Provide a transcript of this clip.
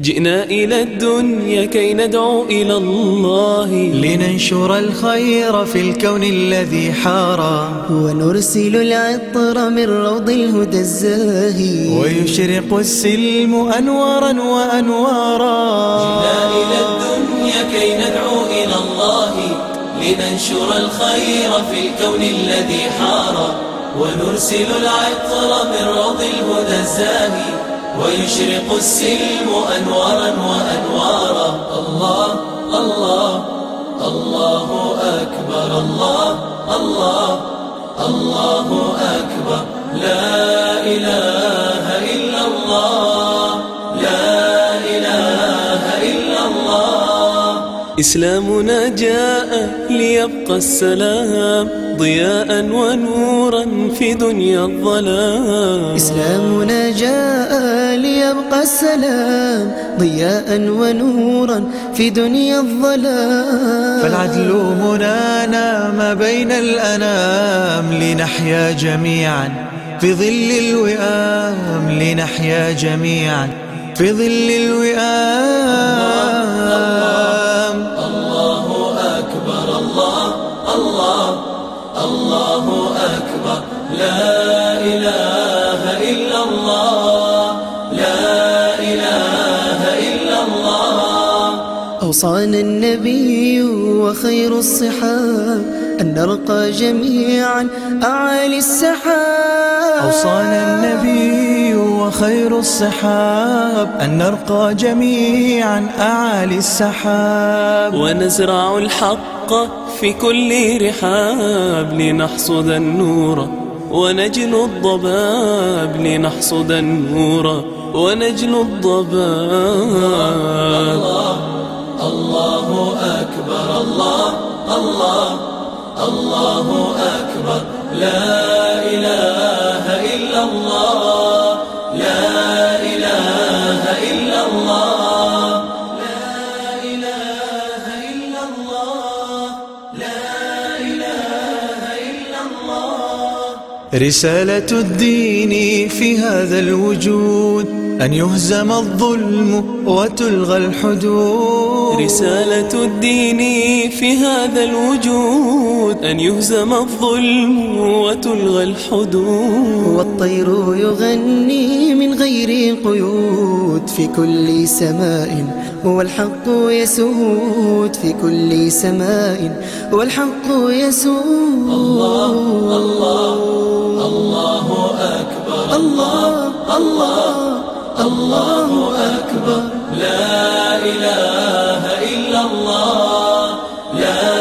جئنا إلى الدنيا كي ندعو إلى الله. لننشر الخير في الكون الذي حارى ونرسل العطر من روض الهدى الزاهي. ويشرق السلم أنوارا وأنوارا. جئنا إلى الدنيا كي ندعو إلى الله. لننشر الخير في الكون الذي حارى ونرسل العطر من روض الهدى الزاهي. ويشرق السلم أنوارا وأنوارا. الله الله الله أكبر الله الله الله أكبر. لا إله إسلامنا جاء ليبقى السلام ضياء ونورا في دنيا الظلام. إسلامنا جاء ليبقى السلام ضياء ونورا في دنيا الظلام. فالعدل هنا نام بين الأنام لنحيا جميعا في ظل الوئام لنحيا جميعا في ظل الوئام. الله أكبر الله الله الله أكبر. لا إله إلا الله لا إله إلا الله. أوصانا النبي وخير الصحاب أن نرقى جميعا أعالي السحاب. أوصانا النبي وخير الصحاب أن نرقى جميعا أعالي السحاب. ونزرع الحق في كل رحاب لنحصد النور ونجل الضباب لنحصد النور ونجل الضباب. الله أكبر الله الله الله أكبر. لا إله إلا الله. لا إله إلا الله. رسالة الدين في هذا الوجود أن يهزم الظلم وتلغى الحدود. رسالة الدين في هذا الوجود أن يهزم الظلم وتلغى الحدود. والطير يغني من غير قيود في كل سماء والحق يسود. في كل سماء والحق يسود. الله الله. الله الله الله أكبر. لا إله إلا الله. لا